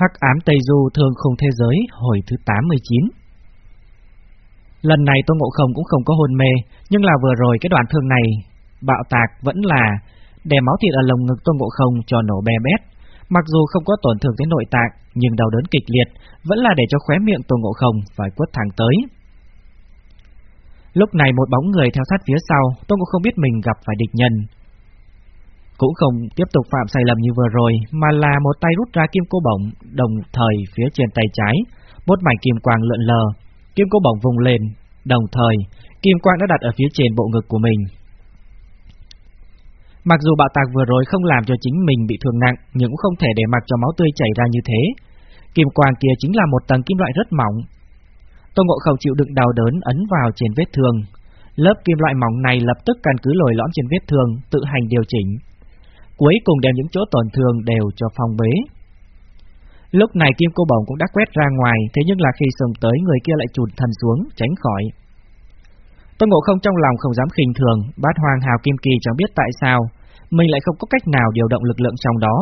Hắc ám Tây Du thường khung thế giới hồi thứ 89 Lần này Tôn Ngộ Không cũng không có hôn mê, nhưng là vừa rồi cái đoạn thương này, bạo tạc vẫn là đè máu thịt ở lồng ngực Tôn Ngộ Không cho nổ bè bét. Mặc dù không có tổn thương tới nội tạng, nhưng đau đớn kịch liệt vẫn là để cho khóe miệng Tôn Ngộ Không phải quất thẳng tới. Lúc này một bóng người theo sát phía sau, Tôn Ngộ Không biết mình gặp phải địch nhân, cũng không tiếp tục phạm sai lầm như vừa rồi, mà là một tay rút ra kim cô bổng, đồng thời phía trên tay trái, một mảnh kim quang lượn lờ, kim cô bổng vùng lên, đồng thời kim quang đã đặt ở phía trên bộ ngực của mình. Mặc dù bạo tạc vừa rồi không làm cho chính mình bị thương nặng, nhưng cũng không thể để mặc cho máu tươi chảy ra như thế. Kim quang kia chính là một tầng kim loại rất mỏng. Tô Ngộ Không chịu đựng đau đớn ấn vào trên vết thương. Lớp kim loại mỏng này lập tức căn cứ lồi lõm trên vết thương, tự hành điều chỉnh, cuối cùng đem những chỗ tổn thương đều cho phong bế. Lúc này kim cô bổng cũng đã quét ra ngoài, thế nhưng là khi sông tới người kia lại chụt thần xuống, tránh khỏi. Tôn Ngộ Không trong lòng không dám khinh thường, bát hoàng hào kim kỳ chẳng biết tại sao, mình lại không có cách nào điều động lực lượng trong đó.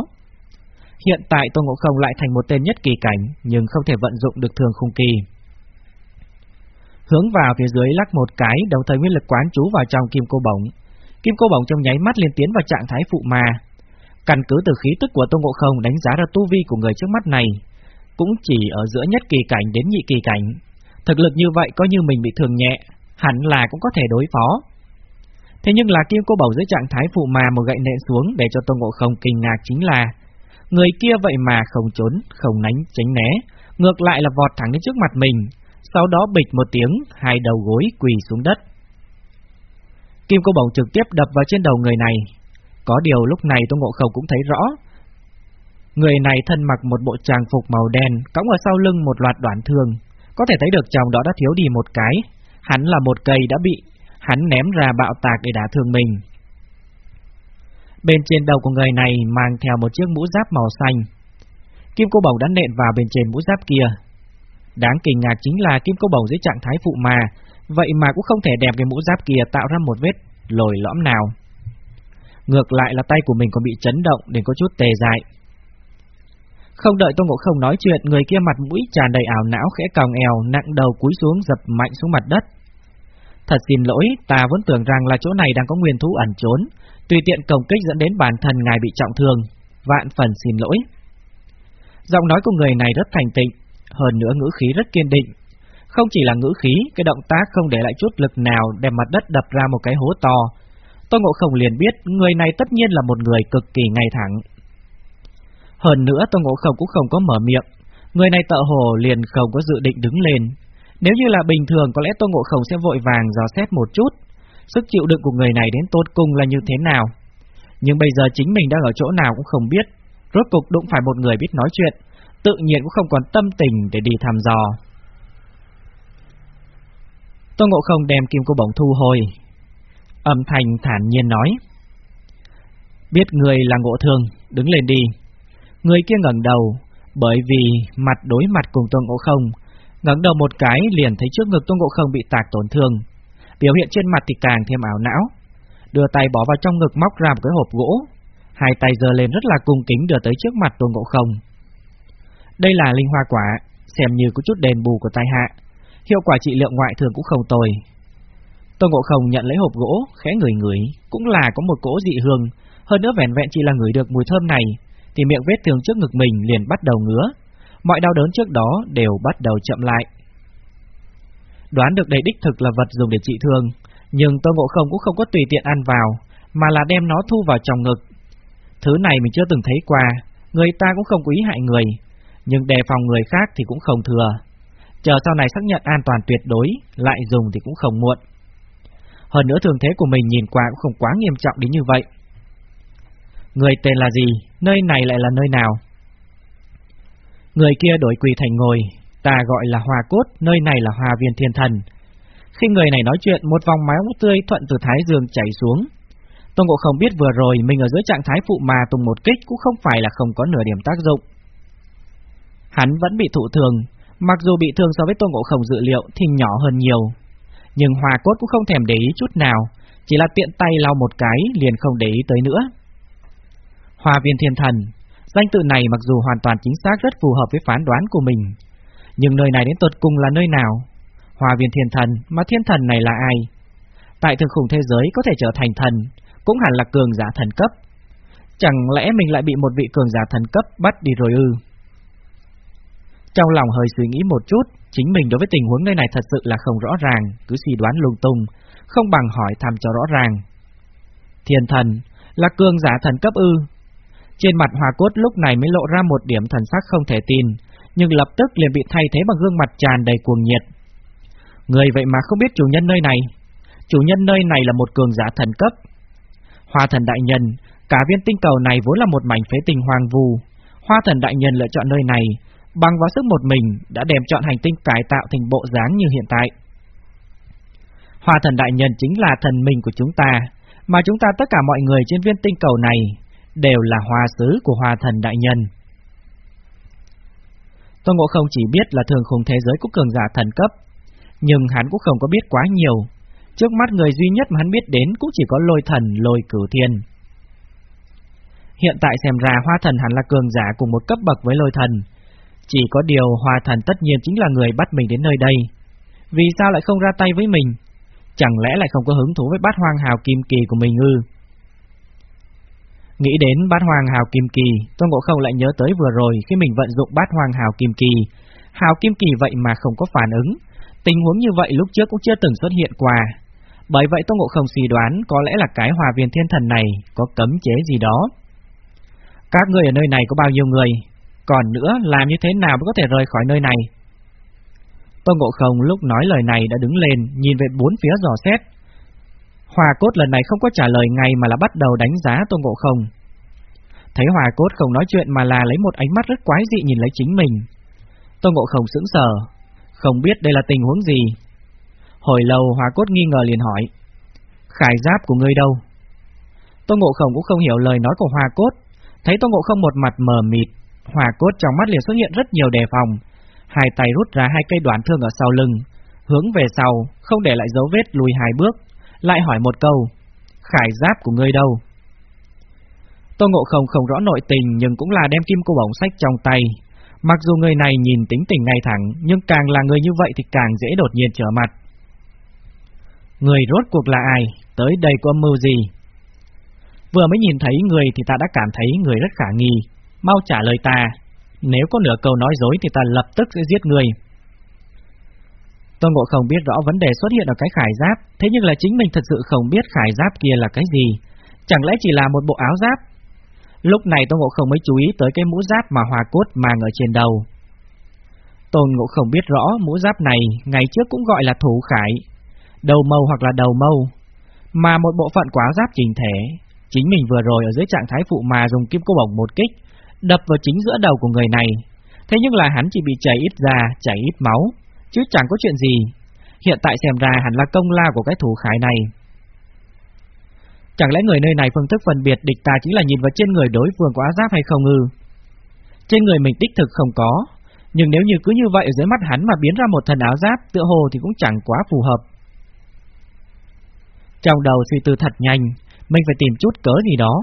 Hiện tại Tôn Ngộ Không lại thành một tên nhất kỳ cảnh, nhưng không thể vận dụng được thường khung kỳ. Hướng vào phía dưới lắc một cái, đồng thời nguyên lực quán chú vào trong kim cô bổng. Kim cô bổng trong nháy mắt liên tiến vào trạng thái phụ ma, Căn cứ từ khí tức của Tôn Ngộ Không đánh giá ra tu vi của người trước mắt này, cũng chỉ ở giữa nhất kỳ cảnh đến nhị kỳ cảnh. Thực lực như vậy coi như mình bị thường nhẹ, hẳn là cũng có thể đối phó. Thế nhưng là kim cô bầu dưới trạng thái phụ mà một gậy nện xuống để cho Tôn Ngộ Không kinh ngạc chính là người kia vậy mà không trốn, không nánh, tránh né, ngược lại là vọt thẳng đến trước mặt mình, sau đó bịch một tiếng, hai đầu gối quỳ xuống đất. Kim cô bổng trực tiếp đập vào trên đầu người này, có điều lúc này Tô Ngộ Không cũng thấy rõ. Người này thân mặc một bộ trang phục màu đen, cõng ở sau lưng một loạt đoạn thương. Có thể thấy được chồng đó đã thiếu đi một cái. Hắn là một cây đã bị hắn ném ra bạo tạc để đả thương mình. Bên trên đầu của người này mang theo một chiếc mũ giáp màu xanh. Kim cô bổng đã nện vào bên trên mũ giáp kia. Đáng kinh ngạc chính là kim cô bổng dưới trạng thái phụ mà, vậy mà cũng không thể đẹp cái mũ giáp kia tạo ra một vết lồi lõm nào. Ngược lại là tay của mình còn bị chấn động đến có chút tê dại. Không đợi Tô Ngộ Không nói chuyện, người kia mặt mũi tràn đầy ảo não khẽ còng eo, nặng đầu cúi xuống dập mạnh xuống mặt đất. Thật xin lỗi, ta vẫn tưởng rằng là chỗ này đang có nguyên thú ẩn trốn, tùy tiện công kích dẫn đến bản thân ngài bị trọng thương, vạn phần xin lỗi. Giọng nói của người này rất thành tịnh, hơn nữa ngữ khí rất kiên định. Không chỉ là ngữ khí, cái động tác không để lại chút lực nào đem mặt đất đập ra một cái hố to, tôi Ngộ Không liền biết người này tất nhiên là một người cực kỳ ngay thẳng. Hơn nữa tôi Ngộ Không cũng không có mở miệng, người này tợ hồ liền không có dự định đứng lên. Nếu như là bình thường có lẽ Tô Ngộ Không sẽ vội vàng dò xét một chút, sức chịu đựng của người này đến tốt cùng là như thế nào. Nhưng bây giờ chính mình đang ở chỗ nào cũng không biết, rốt cục đụng phải một người biết nói chuyện, tự nhiên cũng không còn tâm tình để đi thăm dò. Tô Ngộ Không đem kim cô bổng thu hồi, Âm thanh thản nhiên nói. Biết người là ngộ thương, đứng lên đi. Người kia ngẩng đầu, bởi vì mặt đối mặt cùng Tôn Ngộ Không, ngẩng đầu một cái liền thấy trước ngực Tôn Ngộ Không bị tạc tổn thương. Biểu hiện trên mặt thì càng thêm ảo não. Đưa tay bỏ vào trong ngực móc ra một cái hộp gỗ, hai tay giơ lên rất là cung kính đưa tới trước mặt Tôn Ngộ Không. Đây là linh hoa quả, xem như có chút đền bù của tai hạ. Hiệu quả trị liệu ngoại thường cũng không tồi, Tô Ngộ Không nhận lấy hộp gỗ, khẽ người người cũng là có một cỗ dị hương, hơn nữa vẻn vẹn chỉ là ngửi được mùi thơm này, thì miệng vết thương trước ngực mình liền bắt đầu ngứa, mọi đau đớn trước đó đều bắt đầu chậm lại. Đoán được đây đích thực là vật dùng để trị thương, nhưng Tô Ngộ Không cũng không có tùy tiện ăn vào, mà là đem nó thu vào trong ngực. Thứ này mình chưa từng thấy qua, người ta cũng không quý hại người, nhưng đề phòng người khác thì cũng không thừa. Chờ sau này xác nhận an toàn tuyệt đối, lại dùng thì cũng không muộn. Hơn nữa thường thế của mình nhìn qua cũng không quá nghiêm trọng đến như vậy. Người tên là gì? Nơi này lại là nơi nào? Người kia đổi quỳ thành ngồi, ta gọi là Hoa Cốt, nơi này là Hoa Viên Thiên Thần. Khi người này nói chuyện, một vòng máu tươi thuận từ thái dương chảy xuống. Tôn Ngộ không biết vừa rồi mình ở dưới trạng thái phụ mà tung một kích cũng không phải là không có nửa điểm tác dụng. Hắn vẫn bị thụ thường, mặc dù bị thương so với Tôn Ngộ không dự liệu thì nhỏ hơn nhiều, nhưng Hòa Cốt cũng không thèm để ý chút nào, chỉ là tiện tay lau một cái liền không để ý tới nữa. Hòa viên thiên thần, Danh tự này mặc dù hoàn toàn chính xác rất phù hợp với phán đoán của mình, nhưng nơi này đến tột cùng là nơi nào? Hòa viên thiên thần, mà thiên thần này là ai? Tại thực khủng thế giới có thể trở thành thần, cũng hẳn là cường giả thần cấp. Chẳng lẽ mình lại bị một vị cường giả thần cấp bắt đi rồi ư? Trong lòng hơi suy nghĩ một chút, chính mình đối với tình huống nơi này thật sự là không rõ ràng, cứ suy đoán lung tung, không bằng hỏi thăm cho rõ ràng. Thiên thần, là cường giả thần cấp ư? Trên mặt hòa cốt lúc này mới lộ ra một điểm thần sắc không thể tin, nhưng lập tức liền bị thay thế bằng gương mặt tràn đầy cuồng nhiệt. Người vậy mà không biết chủ nhân nơi này. Chủ nhân nơi này là một cường giả thần cấp. Hoa thần đại nhân, cả viên tinh cầu này vốn là một mảnh phế tinh hoàng vù. Hoa thần đại nhân lựa chọn nơi này, bằng vào sức một mình đã đem chọn hành tinh cải tạo thành bộ dáng như hiện tại. Hoa thần đại nhân chính là thần mình của chúng ta, mà chúng ta tất cả mọi người trên viên tinh cầu này đều là hoa sứ của hoa thần đại nhân. Tôn Ngộ Không chỉ biết là thường khủng thế giới của cường giả thần cấp, nhưng hắn cũng không có biết quá nhiều. Trước mắt người duy nhất mà hắn biết đến cũng chỉ có lôi thần lôi cửu thiên. Hiện tại xem ra hoa thần hẳn là cường giả cùng một cấp bậc với lôi thần. Chỉ có điều hòa thần tất nhiên chính là người bắt mình đến nơi đây. Vì sao lại không ra tay với mình? Chẳng lẽ lại không có hứng thú với bát hoang hào kim kỳ của mình ư? Nghĩ đến bát hoàng hào kim kỳ, Tôn Ngộ Không lại nhớ tới vừa rồi khi mình vận dụng bát hoàng hào kim kỳ. Hào kim kỳ vậy mà không có phản ứng. Tình huống như vậy lúc trước cũng chưa từng xuất hiện qua. Bởi vậy Tôn Ngộ Không suy đoán có lẽ là cái hòa viên thiên thần này có cấm chế gì đó. Các người ở nơi này có bao nhiêu người? Còn nữa, làm như thế nào mới có thể rời khỏi nơi này? Tôn Ngộ Không lúc nói lời này đã đứng lên, nhìn về bốn phía dò xét, Hòa cốt lần này không có trả lời ngay mà là bắt đầu đánh giá Tôn Ngộ Không. Thấy Hòa cốt không nói chuyện mà là lấy một ánh mắt rất quái dị nhìn lấy chính mình. Tôn Ngộ Không sững sờ, không biết đây là tình huống gì. Hồi lâu Hòa cốt nghi ngờ liền hỏi, khải giáp của ngươi đâu? Tôn Ngộ Không cũng không hiểu lời nói của Hòa cốt, thấy Tôn Ngộ Không một mặt mờ mịt, Hỏa cốt trong mắt liền xuất hiện rất nhiều đề phòng, hai tay rút ra hai cây đoạn thương ở sau lưng, hướng về sau, không để lại dấu vết lùi hai bước, lại hỏi một câu, khải giáp của ngươi đâu? Tô Ngộ Không không rõ nội tình nhưng cũng là đem kim cô bổng sách trong tay. Mặc dù người này nhìn tính tình ngay thẳng, nhưng càng là người như vậy thì càng dễ đột nhiên trở mặt. Người rốt cuộc là ai? Tới đây có mưu gì? Vừa mới nhìn thấy người thì ta đã cảm thấy người rất khả nghi. Mau trả lời ta. Nếu có nửa câu nói dối thì ta lập tức sẽ giết người. Tôn Ngộ Không biết rõ vấn đề xuất hiện ở cái khải giáp, thế nhưng là chính mình thật sự không biết khải giáp kia là cái gì, chẳng lẽ chỉ là một bộ áo giáp? Lúc này Tôn Ngộ Không mới chú ý tới cái mũ giáp mà Hòa Cốt mang ở trên đầu. Tôn Ngộ Không biết rõ mũ giáp này ngày trước cũng gọi là thủ khải, đầu mâu hoặc là đầu mâu, mà một bộ phận của áo giáp trình thể. Chính mình vừa rồi ở dưới trạng thái phụ mà dùng kim cô bổng một kích, đập vào chính giữa đầu của người này. Thế nhưng là hắn chỉ bị chảy ít da, chảy ít máu, chứ chẳng có chuyện gì. Hiện tại xem ra hẳn là công lao của cái thủ khải này. Chẳng lẽ người nơi này phương thức phân biệt địch ta chính là nhìn vào trên người đối phương có áo giáp hay không ư? Trên người mình tích thực không có, nhưng nếu như cứ như vậy dưới mắt hắn mà biến ra một thần áo giáp tựa hồ thì cũng chẳng quá phù hợp. Trong đầu suy tư thật nhanh, mình phải tìm chút cớ gì đó.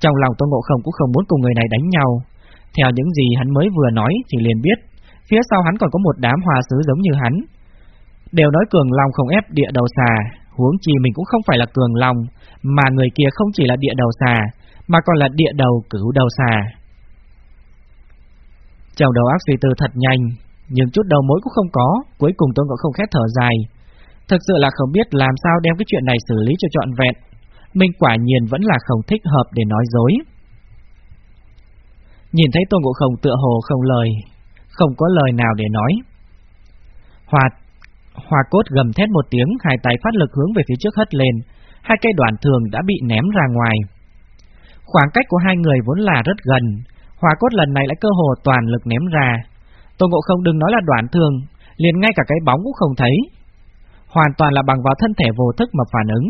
Trong lòng Tô Ngộ Không cũng không muốn cùng người này đánh nhau. Theo những gì hắn mới vừa nói thì liền biết Phía sau hắn còn có một đám hòa sứ giống như hắn. Đều nói cường long không ép địa đầu xà, huống chi mình cũng không phải là cường long, mà người kia không chỉ là địa đầu xà, mà còn là địa đầu cửu đầu xà. Trong đầu ác suy tư thật nhanh, nhưng chút đầu mối cũng không có, cuối cùng tôi cũng không khét thở dài. Thực sự là không biết làm sao đem cái chuyện này xử lý cho trọn vẹn. Mình quả nhiên vẫn là không thích hợp để nói dối. Nhìn thấy Tôn Ngộ Không tựa hồ không lời, không có lời nào để nói. Hòa, hòa cốt gầm thét một tiếng, hai tay phát lực hướng về phía trước hất lên, hai cây đoạn thường đã bị ném ra ngoài. Khoảng cách của hai người vốn là rất gần, hòa cốt lần này lại cơ hồ toàn lực ném ra. tôn Ngộ Không đừng nói là đoạn thường, liền ngay cả cái bóng cũng không thấy. Hoàn toàn là bằng vào thân thể vô thức mà phản ứng.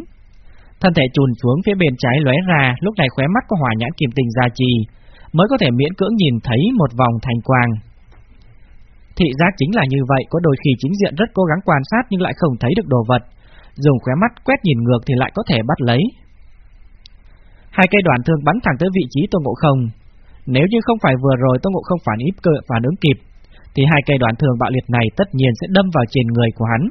Thân thể chùn xuống phía bên trái lóe ra, lúc này khóe mắt có hỏa nhãn kim tình gia trì, mới có thể miễn cưỡng nhìn thấy một vòng thành quang. Thị giác chính là như vậy, có đôi khi chính diện rất cố gắng quan sát nhưng lại không thấy được đồ vật, dùng khóe mắt quét nhìn ngược thì lại có thể bắt lấy. Hai cây đoạn thương bắn thẳng tới vị trí Tôn Ngộ Không. Nếu như không phải vừa rồi Tô Ngộ không phản ít cơ phản ứng kịp, thì hai cây đoạn thương bạo liệt này tất nhiên sẽ đâm vào trên người của hắn.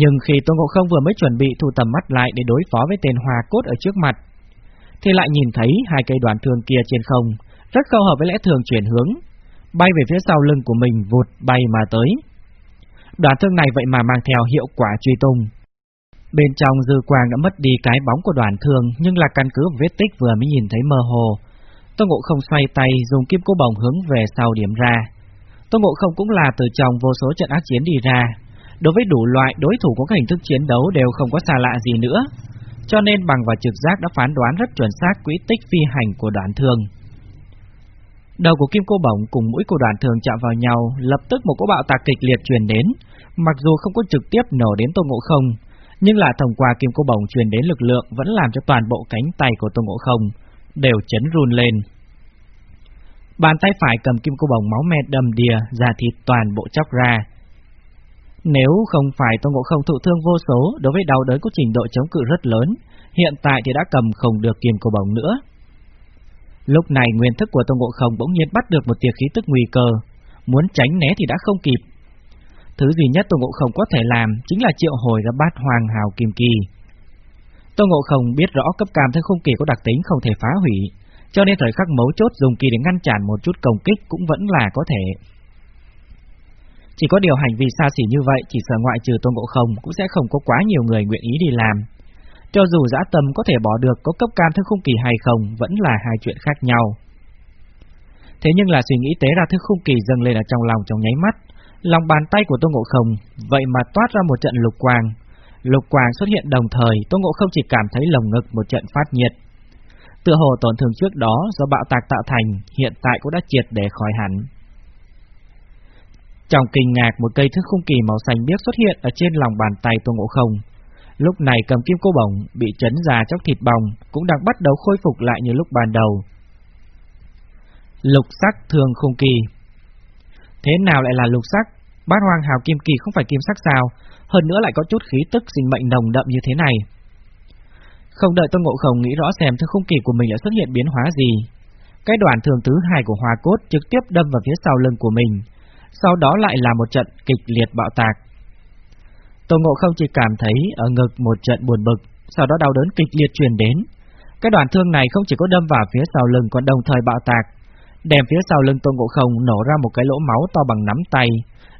Nhưng khi tôn Ngộ Không vừa mới chuẩn bị thu tầm mắt lại để đối phó với tên hòa cốt ở trước mặt, thì lại nhìn thấy hai cây đoàn thương kia trên không, rất khâu hợp với lẽ thường chuyển hướng, bay về phía sau lưng của mình vụt bay mà tới. Đoàn thương này vậy mà mang theo hiệu quả truy tung. Bên trong dư quang đã mất đi cái bóng của đoàn thương nhưng là căn cứ vết tích vừa mới nhìn thấy mơ hồ. Tôn Ngộ không xoay tay dùng kim cô bồng hướng về sau điểm ra. Tôn Ngộ không cũng là từ trong vô số trận ác chiến đi ra. Đối với đủ loại đối thủ có các hình thức chiến đấu đều không có xa lạ gì nữa. Cho nên bằng và trực giác đã phán đoán rất chuẩn xác quỹ tích phi hành của đoàn thường. Đầu của kim cô bổng cùng mũi của đoàn thường chạm vào nhau, lập tức một cỗ bạo tạc kịch liệt truyền đến. Mặc dù không có trực tiếp nổ đến Tô Ngộ Không, nhưng là thông qua kim cô bổng truyền đến lực lượng vẫn làm cho toàn bộ cánh tay của Tô Ngộ Không đều chấn run lên. Bàn tay phải cầm kim cô bổng máu me đầm đìa, da thịt toàn bộ chóc ra. Nếu không phải Tô Ngộ Không thụ thương vô số đối với đau đớn có trình độ chống cự rất lớn, hiện tại thì đã cầm không được kiềm cổ bổng nữa. Lúc này nguyên thức của Tô Ngộ Không bỗng nhiên bắt được một tia khí tức nguy cơ, muốn tránh né thì đã không kịp. Thứ duy nhất Tô Ngộ Không có thể làm chính là triệu hồi ra bát hoàng hào kim kỳ. Tô Ngộ Không biết rõ cấp cam thân không kỳ có đặc tính không thể phá hủy, cho nên thời khắc mấu chốt dùng kỳ để ngăn chặn một chút công kích cũng vẫn là có thể. Chỉ có điều hành vi xa xỉ như vậy chỉ sợ ngoại trừ tôn Ngộ Không cũng sẽ không có quá nhiều người nguyện ý đi làm. Cho dù dã tâm có thể bỏ được có cấp cam thứ khung kỳ hay không vẫn là hai chuyện khác nhau. Thế nhưng là suy nghĩ tế ra thứ khung kỳ dâng lên ở trong lòng trong nháy mắt, lòng bàn tay của tôn Ngộ Không vậy mà toát ra một trận lục quang. Lục quang xuất hiện đồng thời, tôn Ngộ Không chỉ cảm thấy lồng ngực một trận phát nhiệt. Tựa hồ tổn thương trước đó do bạo tạc tạo thành, hiện tại cũng đã triệt để khỏi hẳn. Trong kinh ngạc một cây thức khung kỳ màu xanh biếc xuất hiện ở trên lòng bàn tay Tô Ngộ Không. Lúc này cầm kim cô bổng bị chấn già chóc thịt bong cũng đang bắt đầu khôi phục lại như lúc ban đầu. Lục sắc thường khung kỳ Thế nào lại là lục sắc? Bát hoang hào kim kỳ không phải kim sắc sao? Hơn nữa lại có chút khí tức sinh mệnh nồng đậm như thế này. Không đợi Tôn Ngộ Không nghĩ rõ xem thứ khung kỳ của mình đã xuất hiện biến hóa gì. Cái đoạn thường thứ hai của hoa cốt trực tiếp đâm vào phía sau lưng của mình, sau đó lại là một trận kịch liệt bạo tạc. Tô Ngộ Không chỉ cảm thấy ở ngực một trận buồn bực, sau đó đau đớn kịch liệt truyền đến. Cái đoạn thương này không chỉ có đâm vào phía sau lưng còn đồng thời bạo tạc, đem phía sau lưng Tô Ngộ Không nổ ra một cái lỗ máu to bằng nắm tay,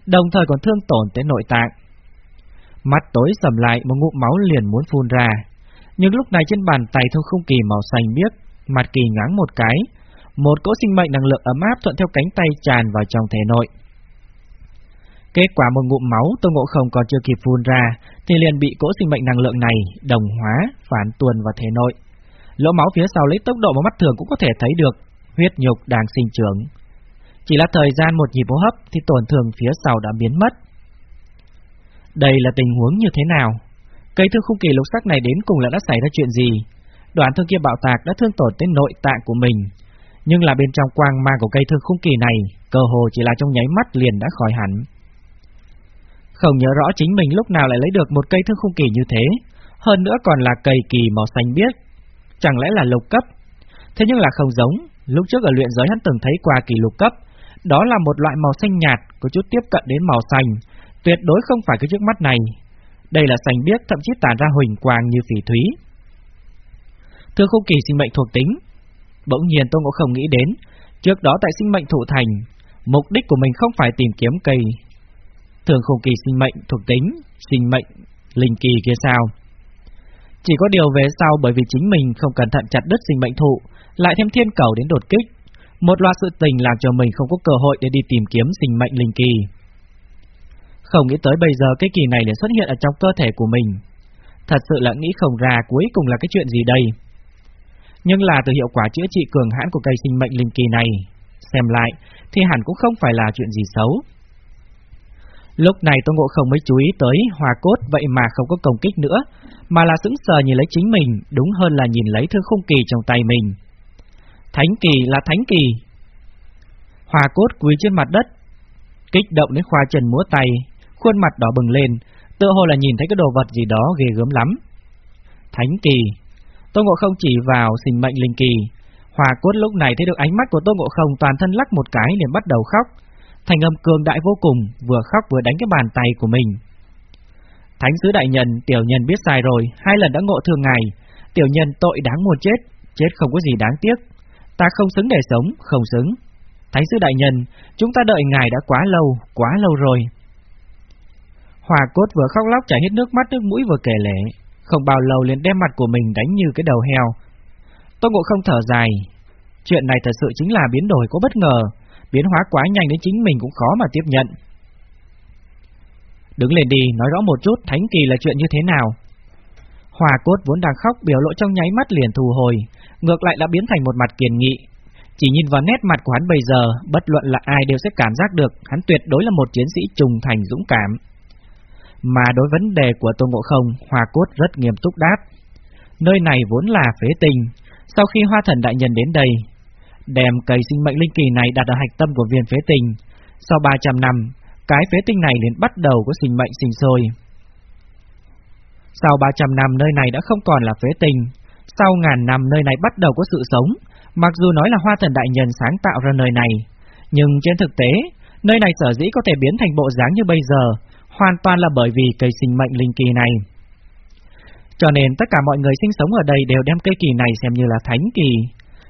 đồng thời còn thương tổn tới nội tạng. Mắt tối sầm lại một ngụm máu liền muốn phun ra, nhưng lúc này trên bàn tay thô không kỳ màu xanh biếc, mặt kỳ ngáng một cái, một cỗ sinh mệnh năng lượng ấm áp thuận theo cánh tay tràn vào trong thể nội. Kết quả một ngụm máu Tô Ngộ Không còn chưa kịp phun ra, thì liền bị cỗ sinh mệnh năng lượng này đồng hóa, phản tuần vào thể nội. Lỗ máu phía sau lấy tốc độ mà mắt thường cũng có thể thấy được, huyết nhục đang sinh trưởng. Chỉ là thời gian một nhịp hô hấp thì tổn thương phía sau đã biến mất. Đây là tình huống như thế nào? Cây thương khung kỳ lục sắc này đến cùng là đã xảy ra chuyện gì? Đoạn thương kia bạo tạc đã thương tổn tới nội tạng của mình, nhưng là bên trong quang mang của cây thương khung kỳ này, cơ hồ chỉ là trong nháy mắt liền đã khỏi hẳn. Không nhớ rõ chính mình lúc nào lại lấy được một cây thương khung kỳ như thế, hơn nữa còn là cây kỳ màu xanh biếc. Chẳng lẽ là lục cấp? Thế nhưng là không giống, lúc trước ở luyện giới hắn từng thấy qua kỳ lục cấp, đó là một loại màu xanh nhạt, có chút tiếp cận đến màu xanh, tuyệt đối không phải cái trước mắt này. Đây là xanh biếc thậm chí tản ra huỳnh quang như phỉ thúy. Thương khung kỳ sinh mệnh thuộc tính, bỗng nhiên tôi cũng không nghĩ đến, trước đó tại sinh mệnh thụ thành, mục đích của mình không phải tìm kiếm cây thường khung kỳ sinh mệnh thuộc tính, sinh mệnh, linh kỳ kia sao. Chỉ có điều về sau bởi vì chính mình không cẩn thận chặt đứt sinh mệnh thụ, lại thêm thiên cầu đến đột kích, một loạt sự tình làm cho mình không có cơ hội để đi tìm kiếm sinh mệnh linh kỳ. Không nghĩ tới bây giờ cái kỳ này lại xuất hiện ở trong cơ thể của mình. Thật sự là nghĩ không ra cuối cùng là cái chuyện gì đây. Nhưng là từ hiệu quả chữa trị cường hãn của cây sinh mệnh linh kỳ này, xem lại thì hẳn cũng không phải là chuyện gì xấu. Lúc này Tô Ngộ Không mới chú ý tới hòa cốt vậy mà không có công kích nữa, mà là sững sờ nhìn lấy chính mình, đúng hơn là nhìn lấy thư khung kỳ trong tay mình. Thánh kỳ là thánh kỳ. Hòa cốt quỳ trên mặt đất, kích động đến khoa trần múa tay, khuôn mặt đỏ bừng lên, tựa hồ là nhìn thấy cái đồ vật gì đó ghê gớm lắm. Thánh kỳ. Tô Ngộ Không chỉ vào sinh mệnh linh kỳ, Hòa cốt lúc này thấy được ánh mắt của Tô Ngộ Không toàn thân lắc một cái liền bắt đầu khóc. Thành âm cường đại vô cùng, vừa khóc vừa đánh cái bàn tay của mình. Thánh sứ đại nhân, tiểu nhân biết sai rồi, hai lần đã ngộ thương ngài. Tiểu nhân tội đáng muôn chết, chết không có gì đáng tiếc. Ta không xứng để sống, không xứng. Thánh sứ đại nhân, chúng ta đợi ngài đã quá lâu, quá lâu rồi. Hòa cốt vừa khóc lóc chảy hết nước mắt nước mũi vừa kể lệ, không bao lâu liền đem mặt của mình đánh như cái đầu heo. Tô Ngộ không thở dài, chuyện này thật sự chính là biến đổi có bất ngờ, biến hóa quá nhanh đến chính mình cũng khó mà tiếp nhận. Đứng lên đi, nói rõ một chút thánh kỳ là chuyện như thế nào. Hòa cốt vốn đang khóc biểu lộ trong nháy mắt liền thù hồi, ngược lại đã biến thành một mặt kiền nghị. Chỉ nhìn vào nét mặt của hắn bây giờ, bất luận là ai đều sẽ cảm giác được hắn tuyệt đối là một chiến sĩ trùng thành dũng cảm. Mà đối vấn đề của Tô Ngộ Không, Hòa Cốt rất nghiêm túc đáp. Nơi này vốn là phế tình, sau khi Hoa Thần Đại Nhân đến đây, đem cây sinh mệnh linh kỳ này đặt ở hạch tâm của viên phế tinh. Sau 300 năm, cái phế tinh này liền bắt đầu có sinh mệnh sinh sôi. Sau 300 năm nơi này đã không còn là phế tinh, sau ngàn năm nơi này bắt đầu có sự sống, mặc dù nói là Hoa Thần Đại Nhân sáng tạo ra nơi này, nhưng trên thực tế, nơi này sở dĩ có thể biến thành bộ dáng như bây giờ, hoàn toàn là bởi vì cây sinh mệnh linh kỳ này. Cho nên tất cả mọi người sinh sống ở đây đều đem cây kỳ này xem như là thánh kỳ,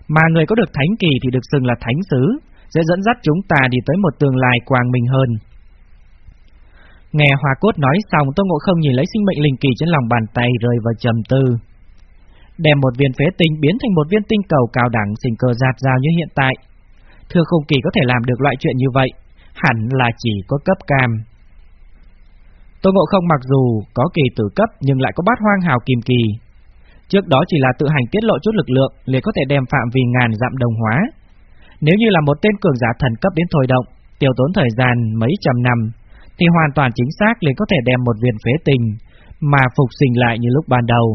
mà người có được thánh kỳ thì được xưng là thánh sứ, sẽ dẫn dắt chúng ta đi tới một tương lai quang minh hơn. Nghe hòa Cốt nói xong, Tô Ngộ Không nhìn lấy sinh mệnh linh kỳ trên lòng bàn tay rơi vào trầm tư. Đem một viên phế tinh biến thành một viên tinh cầu cao đẳng sinh cơ giạt rào như hiện tại. Thưa không kỳ có thể làm được loại chuyện như vậy, hẳn là chỉ có cấp cam. Tô Ngộ Không mặc dù có kỳ tử cấp nhưng lại có bát hoang hào kim kỳ. Trước đó chỉ là tự hành tiết lộ chút lực lượng liền có thể đem phạm vi ngàn dặm đồng hóa. Nếu như là một tên cường giả thần cấp đến thôi động, tiêu tốn thời gian mấy trăm năm, thì hoàn toàn chính xác liền có thể đem một viên phế tình mà phục sinh lại như lúc ban đầu.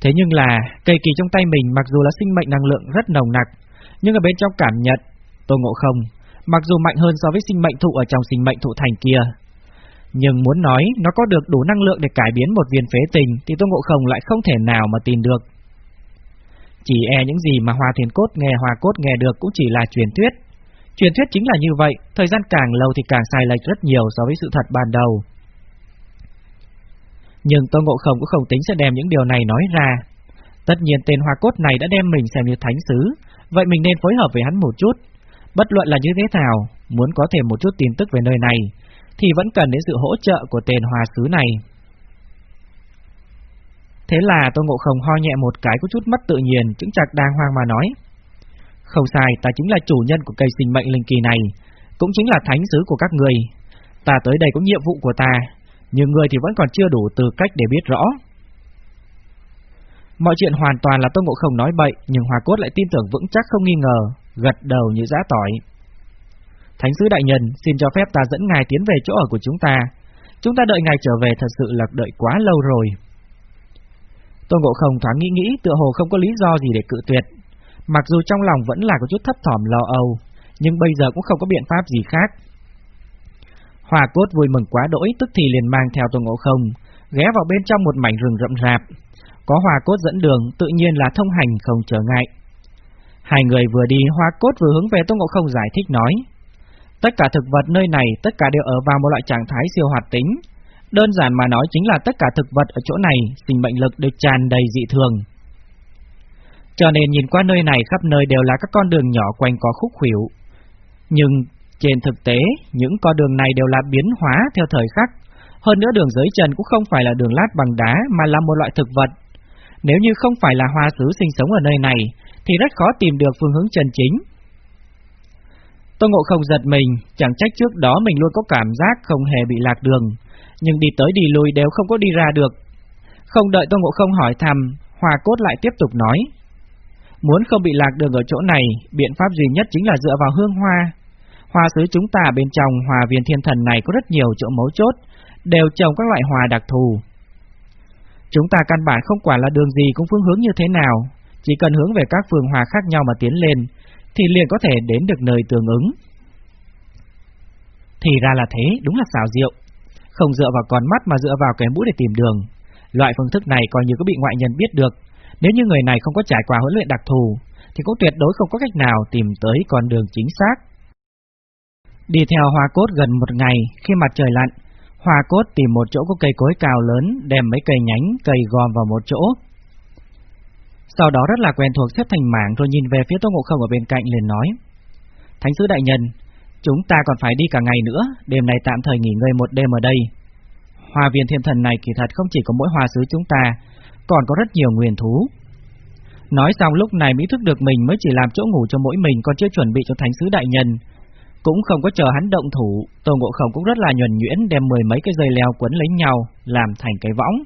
Thế nhưng là, cây kỳ trong tay mình mặc dù là sinh mệnh năng lượng rất nồng nặc, nhưng ở bên trong cảm nhận, Tô Ngộ Không mặc dù mạnh hơn so với sinh mệnh thụ ở trong sinh mệnh thụ thành kia. Nhưng muốn nói nó có được đủ năng lượng để cải biến một viên phế tình thì Tô Ngộ Không lại không thể nào mà tìm được. Chỉ e những gì mà Hoa Thiên Cốt nghe Hoa Cốt nghe được cũng chỉ là truyền thuyết. Truyền thuyết chính là như vậy, thời gian càng lâu thì càng sai lệch rất nhiều so với sự thật ban đầu. Nhưng Tô Ngộ Không cũng không tính sẽ đem những điều này nói ra. Tất nhiên tên Hoa Cốt này đã đem mình xem như thánh sứ, vậy mình nên phối hợp với hắn một chút, Bất luận là như thế nào, muốn có thêm một chút tin tức về nơi này, thì vẫn cần đến sự hỗ trợ của tên hòa sứ này. Thế là Tô Ngộ Không ho nhẹ một cái có chút mất tự nhiên, chứng chặt đang hoang mà nói. Không sai, ta chính là chủ nhân của cây sinh mệnh linh kỳ này, cũng chính là thánh sứ của các người. Ta tới đây có nhiệm vụ của ta, nhưng người thì vẫn còn chưa đủ tư cách để biết rõ. Mọi chuyện hoàn toàn là Tô Ngộ Không nói bậy, nhưng Hòa Cốt lại tin tưởng vững chắc không nghi ngờ, gật đầu như giã tỏi. Thánh sứ đại nhân, xin cho phép ta dẫn ngài tiến về chỗ ở của chúng ta. Chúng ta đợi ngài trở về thật sự là đợi quá lâu rồi. Tôn Ngộ Không thoáng nghĩ nghĩ, tựa hồ không có lý do gì để cự tuyệt. Mặc dù trong lòng vẫn là có chút thấp thỏm lo âu, nhưng bây giờ cũng không có biện pháp gì khác. Hòa cốt vui mừng quá đỗi, tức thì liền mang theo Tôn Ngộ Không, ghé vào bên trong một mảnh rừng rậm rạp. Có hòa cốt dẫn đường, tự nhiên là thông hành không trở ngại. Hai người vừa đi, Hoa Cốt vừa hướng về Tôn Ngộ Không giải thích nói. Tất cả thực vật nơi này, tất cả đều ở vào một loại trạng thái siêu hoạt tính. Đơn giản mà nói chính là tất cả thực vật ở chỗ này, sinh mệnh lực được tràn đầy dị thường. Cho nên nhìn qua nơi này khắp nơi đều là các con đường nhỏ quanh có khúc khuỷu. Nhưng trên thực tế, những con đường này đều là biến hóa theo thời khắc. Hơn nữa đường dưới trần cũng không phải là đường lát bằng đá mà là một loại thực vật. Nếu như không phải là hoa sứ sinh sống ở nơi này, thì rất khó tìm được phương hướng chân chính. Tô Ngộ Không giật mình, chẳng trách trước đó mình luôn có cảm giác không hề bị lạc đường, nhưng đi tới đi lui đều không có đi ra được. Không đợi Tô Ngộ Không hỏi thăm, Hòa Cốt lại tiếp tục nói. Muốn không bị lạc đường ở chỗ này, biện pháp duy nhất chính là dựa vào hương hoa. Hoa sứ chúng ta bên trong hòa viên thiên thần này có rất nhiều chỗ mấu chốt, đều trồng các loại hoa đặc thù. Chúng ta căn bản không quả là đường gì cũng phương hướng như thế nào, chỉ cần hướng về các phường hòa khác nhau mà tiến lên, thì liền có thể đến được nơi tương ứng. Thì ra là thế, đúng là xảo diệu. Không dựa vào con mắt mà dựa vào cái mũi để tìm đường. Loại phương thức này coi như có bị ngoại nhân biết được, Nếu như người này không có trải qua huấn luyện đặc thù, thì cũng tuyệt đối không có cách nào tìm tới con đường chính xác. Đi theo hoa cốt gần một ngày, khi mặt trời lặn, hoa cốt tìm một chỗ có cây cối cao lớn, đem mấy cây nhánh, cây gom vào một chỗ. Sau đó rất là quen thuộc xếp thành mảng rồi nhìn về phía Tô Ngộ Không ở bên cạnh liền nói. Thánh sứ đại nhân, chúng ta còn phải đi cả ngày nữa, đêm nay tạm thời nghỉ ngơi một đêm ở đây. Hoa viên thiên thần này kỳ thật không chỉ có mỗi hoa sứ chúng ta, còn có rất nhiều nguyên thú. Nói xong lúc này Mỹ thức được mình mới chỉ làm chỗ ngủ cho mỗi mình còn chưa chuẩn bị cho thánh sứ đại nhân. Cũng không có chờ hắn động thủ, Tô Ngộ Không cũng rất là nhuần nhuyễn đem mười mấy cái dây leo quấn lấy nhau, làm thành cái võng.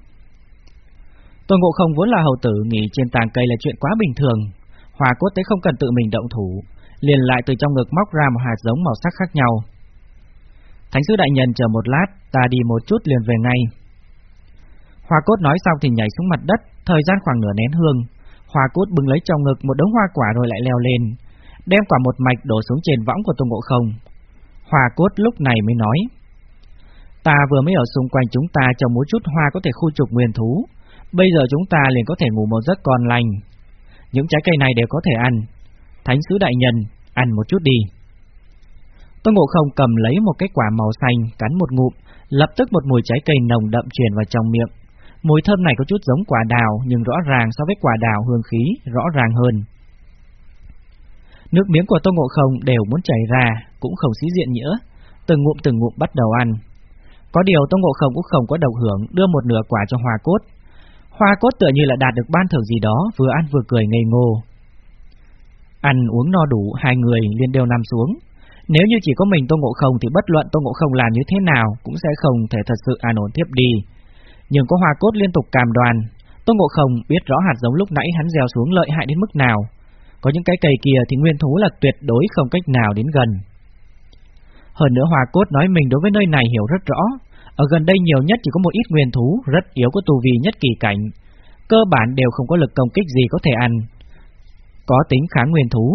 Tôn Ngộ Không vốn là hầu tử nghỉ trên tàng cây là chuyện quá bình thường, hòa cốt tế không cần tự mình động thủ, liền lại từ trong ngực móc ra một hạt giống màu sắc khác nhau. Thánh sư đại nhân chờ một lát, ta đi một chút liền về ngay. Hòa cốt nói xong thì nhảy xuống mặt đất, thời gian khoảng nửa nén hương. Hòa cốt bưng lấy trong ngực một đống hoa quả rồi lại leo lên, đem quả một mạch đổ xuống trên võng của Tôn Ngộ Không. Hòa cốt lúc này mới nói, ta vừa mới ở xung quanh chúng ta trồng một chút hoa có thể khu trục nguyên thú, bây giờ chúng ta liền có thể ngủ một giấc còn lành. Những trái cây này đều có thể ăn. Thánh sứ đại nhân, ăn một chút đi. Tôn Ngộ Không cầm lấy một cái quả màu xanh, cắn một ngụm, lập tức một mùi trái cây nồng đậm truyền vào trong miệng. Mùi thơm này có chút giống quả đào, nhưng rõ ràng so với quả đào hương khí rõ ràng hơn. Nước miếng của Tôn Ngộ Không đều muốn chảy ra, cũng không xí diện nhỡ, từng ngụm từng ngụm bắt đầu ăn. Có điều Tôn Ngộ Không cũng không có độc hưởng, đưa một nửa quả cho hòa Cốt. Hoa Cốt tựa như là đạt được ban thưởng gì đó, vừa ăn vừa cười ngây ngô. Ăn uống no đủ, hai người liền đều nằm xuống, nếu như chỉ có mình Tô Ngộ Không thì bất luận Tô Ngộ Không làm như thế nào cũng sẽ không thể thật sự an ổn tiếp đi. Nhưng có hoa cốt liên tục cam đoàn, Tô Ngộ Không biết rõ hạt giống lúc nãy hắn gieo xuống lợi hại đến mức nào. Có những cái cây kia thì nguyên thú là tuyệt đối không cách nào đến gần. Hơn nữa Hoa Cốt nói mình đối với nơi này hiểu rất rõ, ở gần đây nhiều nhất chỉ có một ít nguyên thú rất yếu có tu vi nhất kỳ cảnh, cơ bản đều không có lực công kích gì có thể ăn, có tính kháng nguyên thú.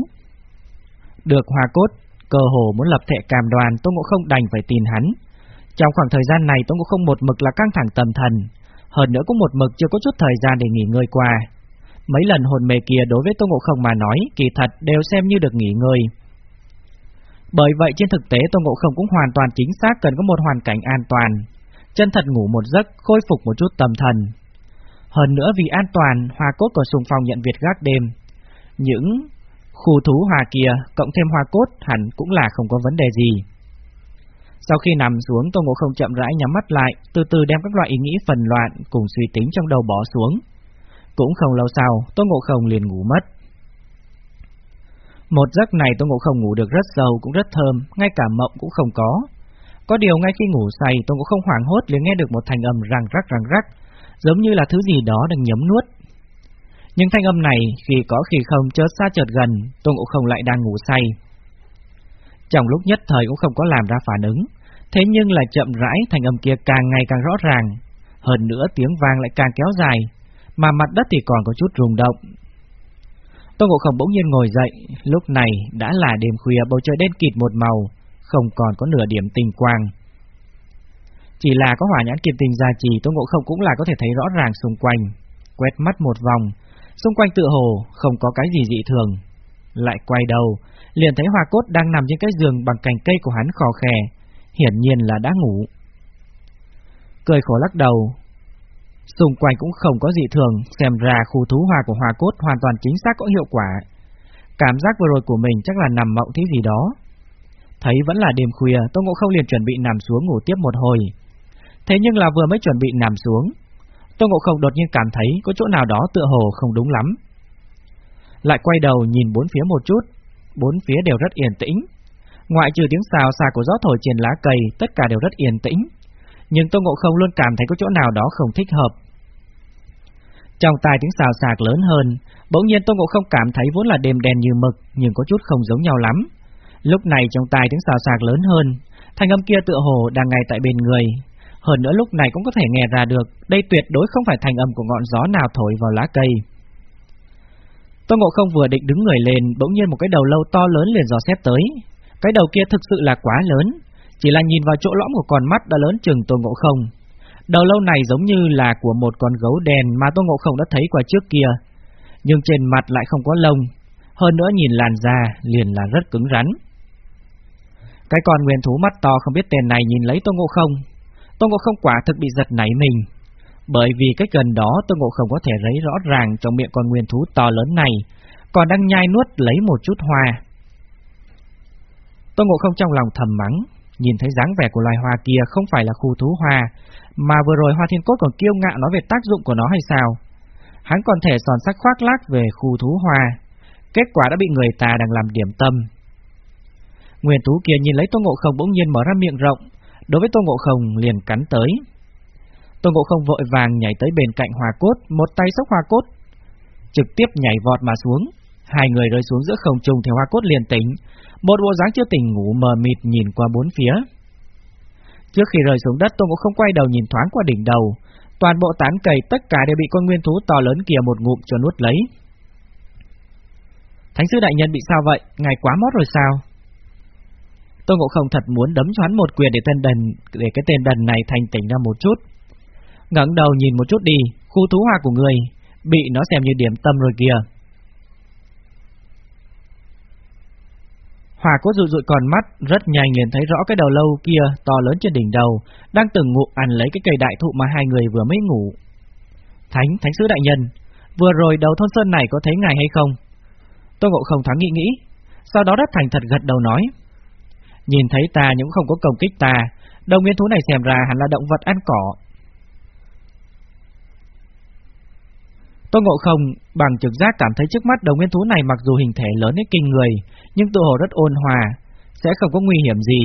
Được hòa Cốt cơ hồ muốn lập thệ cam đoàn, Tô Ngộ Không đành phải tin hắn. Trong khoảng thời gian này Tô Ngộ Không một mực là căng thẳng tâm thần, hơn nữa cũng một mực chưa có chút thời gian để nghỉ ngơi qua. Mấy lần hồn mê kia đối với Tô Ngộ Không mà nói, kỳ thật đều xem như được nghỉ ngơi. Bởi vậy trên thực tế Tô Ngộ Không cũng hoàn toàn chính xác cần có một hoàn cảnh an toàn, chân thật ngủ một giấc, khôi phục một chút tâm thần. Hơn nữa vì an toàn, Hoa Cốt còn sùng phòng nhận việc gác đêm. Những Khu thú hòa kia, cộng thêm hoa cốt hẳn cũng là không có vấn đề gì. Sau khi nằm xuống, Tô Ngộ Không chậm rãi nhắm mắt lại, từ từ đem các loại ý nghĩ phần loạn cùng suy tính trong đầu bỏ xuống. Cũng không lâu sau, Tô Ngộ Không liền ngủ mất. Một giấc này Tô Ngộ Không ngủ được rất sâu, cũng rất thơm, ngay cả mộng cũng không có. Có điều ngay khi ngủ say, Tô Ngộ Không hoảng hốt liền nghe được một thanh âm răng rắc răng rắc, giống như là thứ gì đó đang nhấm nuốt, nhưng thanh âm này khi có khi không chớt xa chợt gần, Tô Ngộ Không lại đang ngủ say. Trong lúc nhất thời cũng không có làm ra phản ứng, thế nhưng là chậm rãi thanh âm kia càng ngày càng rõ ràng, hơn nữa tiếng vang lại càng kéo dài, mà mặt đất thì còn có chút rung động. Tô Ngộ Không bỗng nhiên ngồi dậy, lúc này đã là đêm khuya bầu trời đen kịt một màu, không còn có nửa điểm tinh quang. Chỉ là có hỏa nhãn kiềm tình gia trì, Tô Ngộ Không cũng là có thể thấy rõ ràng xung quanh. Quét mắt một vòng, Xung quanh tựa hồ không có cái gì dị thường. Lại quay đầu, liền thấy Hoa Cốt đang nằm trên cái giường bằng cành cây của hắn khò khè, hiển nhiên là đã ngủ. Cười khổ lắc đầu, xung quanh cũng không có gì thường, xem ra khu thú hòa của hòa Cốt hoàn toàn chính xác có hiệu quả. Cảm giác vừa rồi của mình chắc là nằm mộng thế gì đó. Thấy vẫn là đêm khuya, Tô Ngộ Không liền chuẩn bị nằm xuống ngủ tiếp một hồi. Thế nhưng là vừa mới chuẩn bị nằm xuống, Tô Ngộ Không đột nhiên cảm thấy có chỗ nào đó tựa hồ không đúng lắm. Lại quay đầu nhìn bốn phía một chút, bốn phía đều rất yên tĩnh. Ngoại trừ tiếng xào xạc của gió thổi trên lá cây, tất cả đều rất yên tĩnh. Nhưng Tô Ngộ Không luôn cảm thấy có chỗ nào đó không thích hợp. Trong tai tiếng xào xạc lớn hơn, bỗng nhiên Tô Ngộ Không cảm thấy vốn là đêm đèn như mực, nhưng có chút không giống nhau lắm. Lúc này trong tai tiếng xào xạc lớn hơn, thanh âm kia tựa hồ đang ngay tại bên người, hơn nữa lúc này cũng có thể nghe ra được, đây tuyệt đối không phải thanh âm của ngọn gió nào thổi vào lá cây. tô Ngộ Không vừa định đứng người lên, bỗng nhiên một cái đầu lâu to lớn liền dò xét tới. Cái đầu kia thực sự là quá lớn, chỉ là nhìn vào chỗ lõm của con mắt đã lớn chừng Tôn Ngộ Không. Đầu lâu này giống như là của một con gấu đèn mà tôi Ngộ Không đã thấy qua trước kia, nhưng trên mặt lại không có lông, hơn nữa nhìn làn da liền là rất cứng rắn. Cái con nguyên thú mắt to không biết tên này nhìn lấy Tô Ngộ Không. Tô Ngộ Không quả thực bị giật nảy mình, bởi vì cách gần đó Tô Ngộ Không có thể thấy rõ ràng trong miệng con nguyên thú to lớn này, còn đang nhai nuốt lấy một chút hoa. Tô Ngộ Không trong lòng thầm mắng, nhìn thấy dáng vẻ của loài hoa kia không phải là khu thú hoa, mà vừa rồi Hoa Thiên Cốt còn kiêu ngạo nói về tác dụng của nó hay sao? Hắn còn thể sòn sắc khoác lác về khu thú hoa, kết quả đã bị người ta đang làm điểm tâm. Nguyên thú kia nhìn lấy Tô Ngộ Không bỗng nhiên mở ra miệng rộng, đối với Tô Ngộ Không liền cắn tới. Tô Ngộ Không vội vàng nhảy tới bên cạnh Hoa Cốt, một tay sốc Hoa Cốt, trực tiếp nhảy vọt mà xuống. Hai người rơi xuống giữa không trung thì Hoa Cốt liền tỉnh, một bộ dáng chưa tỉnh ngủ mờ mịt nhìn qua bốn phía. Trước khi rơi xuống đất tôi cũng Không quay đầu nhìn thoáng qua đỉnh đầu, toàn bộ tán cây tất cả đều bị con nguyên thú to lớn kia một ngụm cho nuốt lấy. Thánh sư đại nhân bị sao vậy? Ngài quá mót rồi sao? tôi Ngộ Không thật muốn đấm cho hắn một quyền để tên đần để cái tên đần này thành tỉnh ra một chút. ngẩng đầu nhìn một chút đi, khu thú hoa của người bị nó xem như điểm tâm rồi kìa. Hòa cốt dụi dụi còn mắt, rất nhanh nhìn thấy rõ cái đầu lâu kia to lớn trên đỉnh đầu, đang từng ngụ ăn lấy cái cây đại thụ mà hai người vừa mới ngủ. Thánh, thánh sứ đại nhân, vừa rồi đầu thôn sơn này có thấy ngài hay không? Tô Ngộ Không thoáng nghĩ nghĩ, sau đó đất thành thật gật đầu nói. Nhìn thấy ta nhưng không có công kích ta, đầu nguyên thú này xem ra hẳn là động vật ăn cỏ, Tô Ngộ Không bằng trực giác cảm thấy trước mắt đầu nguyên thú này mặc dù hình thể lớn đến kinh người, nhưng tự hồ rất ôn hòa, sẽ không có nguy hiểm gì.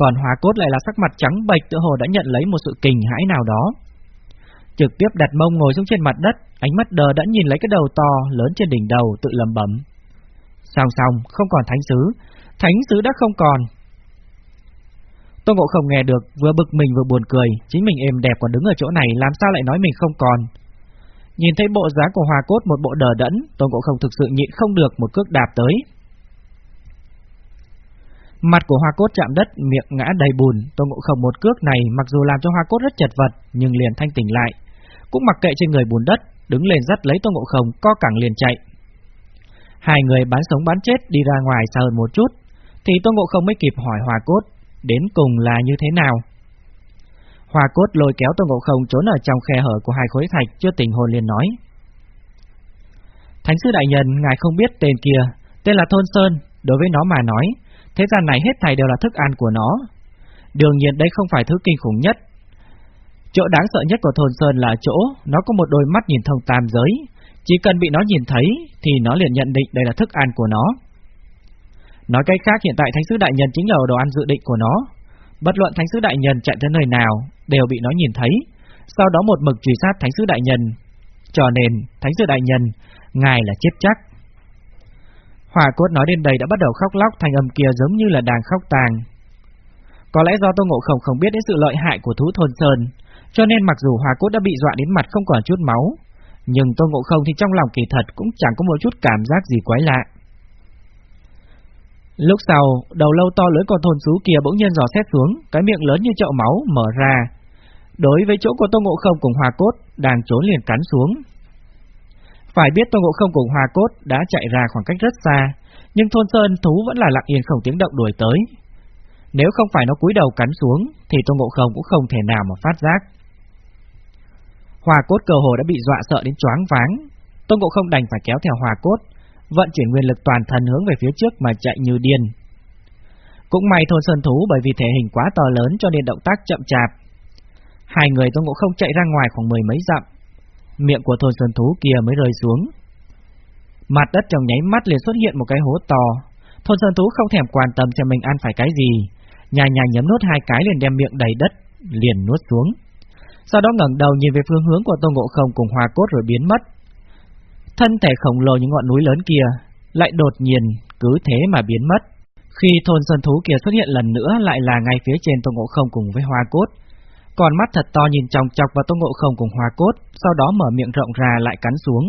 Còn Hóa Cốt lại là sắc mặt trắng bệch tự hồ đã nhận lấy một sự kinh hãi nào đó. Trực tiếp đặt mông ngồi xuống trên mặt đất, ánh mắt đờ đã nhìn lấy cái đầu to lớn trên đỉnh đầu tự lầm bẩm. Xong xong, không còn thánh sứ, thánh sứ đã không còn. Tô Ngộ Không nghe được, vừa bực mình vừa buồn cười, chính mình êm đẹp còn đứng ở chỗ này làm sao lại nói mình không còn. Nhìn thấy bộ dáng của Hoa Cốt một bộ đờ đẫn, Tôn Ngộ Không thực sự nhịn không được một cước đạp tới. Mặt của Hoa Cốt chạm đất, miệng ngã đầy bùn, Tôn Ngộ Không một cước này mặc dù làm cho Hoa Cốt rất chật vật, nhưng liền thanh tỉnh lại, cũng mặc kệ trên người bùn đất, đứng lên dắt lấy Tôn Ngộ Không, co cẳng liền chạy. Hai người bán sống bán chết đi ra ngoài xa hơn một chút, thì Tôn Ngộ Không mới kịp hỏi Hoa Cốt, đến cùng là như thế nào. Hoa cốt lôi kéo Tôn Ngộ Không trốn ở trong khe hở của hai khối thạch chưa tình hồn liền nói. Thánh sư đại nhân, ngài không biết tên kia, tên là Thôn Sơn, đối với nó mà nói, thế gian này hết thảy đều là thức ăn của nó. Đương nhiên đây không phải thứ kinh khủng nhất. Chỗ đáng sợ nhất của Thôn Sơn là chỗ nó có một đôi mắt nhìn thông tam giới, chỉ cần bị nó nhìn thấy thì nó liền nhận định đây là thức ăn của nó. Nói cách khác hiện tại Thánh sư đại nhân chính là đồ ăn dự định của nó, bất luận Thánh sứ đại nhân chạy tới nơi nào, đều bị nó nhìn thấy, sau đó một mực truy sát Thánh Sứ Đại Nhân. Cho nên, Thánh Sứ Đại Nhân, ngài là chết chắc. Hòa cốt nói đến đây đã bắt đầu khóc lóc thành âm kia giống như là đang khóc tàng. Có lẽ do Tô Ngộ Không không biết đến sự lợi hại của thú thôn sơn, cho nên mặc dù Hòa cốt đã bị dọa đến mặt không còn chút máu, nhưng Tô Ngộ Không thì trong lòng kỳ thật cũng chẳng có một chút cảm giác gì quái lạ. Lúc sau, đầu lâu to lớn con thôn xú kia bỗng nhiên dò xét xuống, cái miệng lớn như chậu máu mở ra, Đối với chỗ của Tô Ngộ Không cùng Hòa Cốt đang trốn liền cắn xuống. Phải biết Tô Ngộ Không cùng Hòa Cốt đã chạy ra khoảng cách rất xa, nhưng thôn sơn thú vẫn là lặng yên không tiếng động đuổi tới. Nếu không phải nó cúi đầu cắn xuống, thì Tô Ngộ Không cũng không thể nào mà phát giác. Hòa Cốt cơ hồ đã bị dọa sợ đến choáng váng, Tô Ngộ Không đành phải kéo theo Hòa Cốt, vận chuyển nguyên lực toàn thân hướng về phía trước mà chạy như điên. Cũng may thôn sơn thú bởi vì thể hình quá to lớn cho nên động tác chậm chạp, Hai người Tôn Ngộ Không chạy ra ngoài khoảng mười mấy dặm, miệng của thôn sơn thú kia mới rơi xuống. Mặt đất trong nháy mắt liền xuất hiện một cái hố to, thôn sơn thú không thèm quan tâm cho mình ăn phải cái gì, nhà nhà nhấm nuốt hai cái liền đem miệng đầy đất, liền nuốt xuống. Sau đó ngẩng đầu nhìn về phương hướng của Tôn Ngộ Không cùng Hoa Cốt rồi biến mất. Thân thể khổng lồ những ngọn núi lớn kia lại đột nhiên cứ thế mà biến mất. Khi thôn sơn thú kia xuất hiện lần nữa lại là ngay phía trên Tô Ngộ Không cùng với Hoa Cốt, còn mắt thật to nhìn chòng chọc vào Tô Ngộ Không cùng Hoa Cốt, sau đó mở miệng rộng ra lại cắn xuống.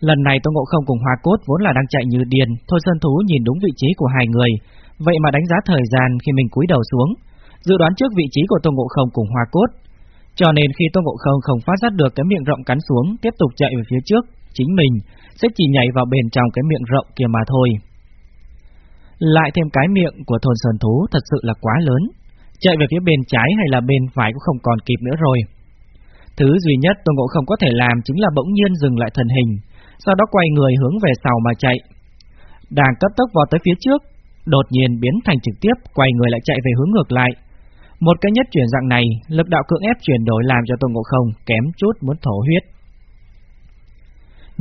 Lần này Tô Ngộ Không cùng Hoa Cốt vốn là đang chạy như điên, Thôi Sơn Thú nhìn đúng vị trí của hai người, vậy mà đánh giá thời gian khi mình cúi đầu xuống, dự đoán trước vị trí của Tô Ngộ Không cùng Hoa Cốt. Cho nên khi Tô Ngộ Không không phát giác được cái miệng rộng cắn xuống, tiếp tục chạy về phía trước, chính mình sẽ chỉ nhảy vào bên trong cái miệng rộng kia mà thôi. Lại thêm cái miệng của thôn sơn thú thật sự là quá lớn, chạy về phía bên trái hay là bên phải cũng không còn kịp nữa rồi. Thứ duy nhất Tô Ngộ không có thể làm chính là bỗng nhiên dừng lại thần hình, sau đó quay người hướng về sau mà chạy. Đang cấp tốc vào tới phía trước, đột nhiên biến thành trực tiếp quay người lại chạy về hướng ngược lại. Một cái nhất chuyển dạng này, lực đạo cưỡng ép chuyển đổi làm cho Tôn Ngộ Không kém chút muốn thổ huyết.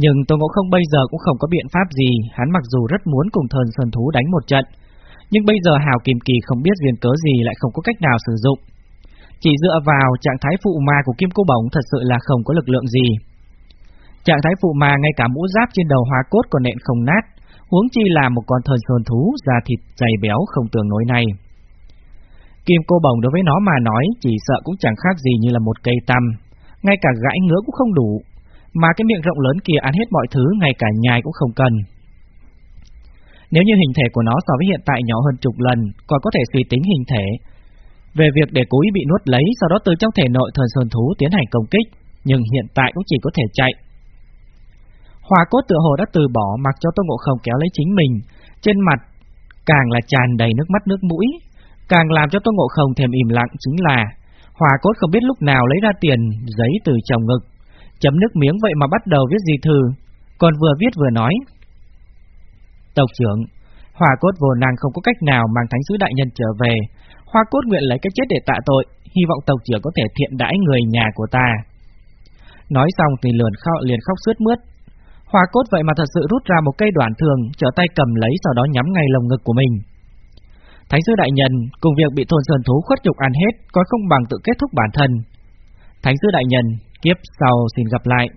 Nhưng Tôn Ngộ Không bây giờ cũng không có biện pháp gì, hắn mặc dù rất muốn cùng thần sơn thú đánh một trận, nhưng bây giờ Hào Kim Kỳ không biết duyên cớ gì lại không có cách nào sử dụng. Chỉ dựa vào trạng thái phụ ma của Kim Cô Bổng thật sự là không có lực lượng gì. Trạng thái phụ ma ngay cả mũ giáp trên đầu hóa cốt còn nện không nát, huống chi là một con thần sơn thú da thịt dày béo không tưởng nổi này. Kim cô bồng đối với nó mà nói chỉ sợ cũng chẳng khác gì như là một cây tăm, ngay cả gãi ngứa cũng không đủ, mà cái miệng rộng lớn kia ăn hết mọi thứ ngay cả nhai cũng không cần. Nếu như hình thể của nó so với hiện tại nhỏ hơn chục lần, còn có thể suy tính hình thể. Về việc để cố ý bị nuốt lấy, sau đó từ trong thể nội thần sơn thú tiến hành công kích, nhưng hiện tại cũng chỉ có thể chạy. Hòa cốt tựa hồ đã từ bỏ mặc cho Tô Ngộ Không kéo lấy chính mình, trên mặt càng là tràn đầy nước mắt nước mũi, càng làm cho Tô Ngộ Không thêm im lặng chính là Hòa cốt không biết lúc nào lấy ra tiền, giấy từ chồng ngực, chấm nước miếng vậy mà bắt đầu viết gì thư, còn vừa viết vừa nói. Tộc trưởng, Hòa cốt vô năng không có cách nào mang thánh sứ đại nhân trở về, hòa cốt nguyện lấy cái chết để tạ tội, hy vọng tộc trưởng có thể thiện đãi người nhà của ta. Nói xong thì lườn khóc liền khóc sướt mướt, hòa cốt vậy mà thật sự rút ra một cây đoạn thường, trở tay cầm lấy sau đó nhắm ngay lồng ngực của mình. Thánh sư đại nhân cùng việc bị thôn sơn thú khuất nhục ăn hết, coi không bằng tự kết thúc bản thân. Thánh sư đại nhân, kiếp sau xin gặp lại.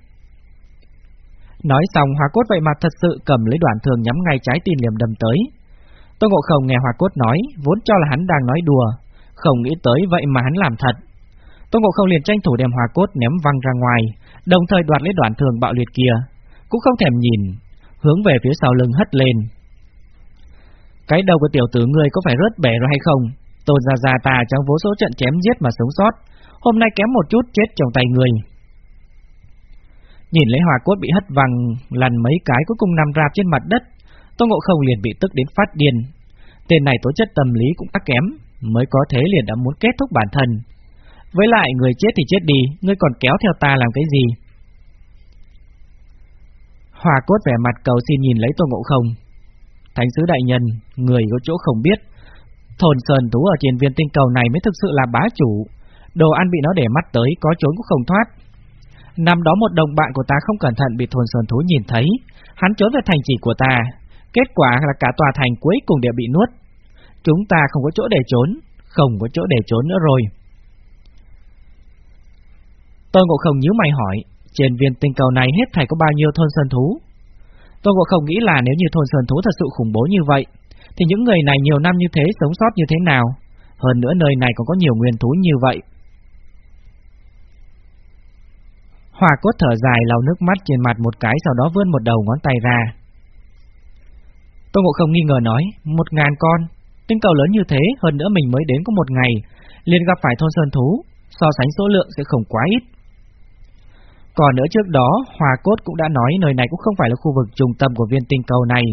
Nói xong hòa cốt vậy mà thật sự cầm lấy đoạn thường nhắm ngay trái tim liềm đâm tới. Tô Ngộ Không nghe hòa cốt nói, vốn cho là hắn đang nói đùa, không nghĩ tới vậy mà hắn làm thật. Tô Ngộ Không liền tranh thủ đem hòa cốt ném văng ra ngoài, đồng thời đoạt lấy đoạn thường bạo liệt kia, cũng không thèm nhìn, hướng về phía sau lưng hất lên. Cái đầu của tiểu tử ngươi có phải rớt bể rồi hay không? Tôn gia gia ta trong vô số trận chém giết mà sống sót, hôm nay kém một chút chết trong tay người. Nhìn lấy hòa cốt bị hất văng, lần mấy cái cuối cùng nằm rạp trên mặt đất, Tô Ngộ Không liền bị tức đến phát điên. Tên này tố chất tâm lý cũng ác kém, mới có thế liền đã muốn kết thúc bản thân. Với lại người chết thì chết đi, ngươi còn kéo theo ta làm cái gì? Hòa cốt vẻ mặt cầu xin nhìn lấy Tô Ngộ Không. Thánh sứ đại nhân, người có chỗ không biết. Thồn sơn thú ở trên viên tinh cầu này mới thực sự là bá chủ. Đồ ăn bị nó để mắt tới, có trốn cũng không thoát. Năm đó một đồng bạn của ta không cẩn thận bị thồn sơn thú nhìn thấy, hắn trốn về thành trì của ta. Kết quả là cả tòa thành cuối cùng đều bị nuốt. Chúng ta không có chỗ để trốn, không có chỗ để trốn nữa rồi. Tôi ngộ không nhíu mày hỏi, trên viên tinh cầu này hết thảy có bao nhiêu thôn sơn thú? Tôi cũng không nghĩ là nếu như thôn sơn thú thật sự khủng bố như vậy, thì những người này nhiều năm như thế sống sót như thế nào? Hơn nữa nơi này còn có nhiều nguyên thú như vậy. Hòa cốt thở dài lau nước mắt trên mặt một cái sau đó vươn một đầu ngón tay ra. tôi Ngộ không nghi ngờ nói, một ngàn con, tinh cầu lớn như thế, hơn nữa mình mới đến có một ngày, liền gặp phải thôn sơn thú, so sánh số lượng sẽ không quá ít. Còn nữa trước đó, Hòa Cốt cũng đã nói nơi này cũng không phải là khu vực trung tâm của viên tinh cầu này,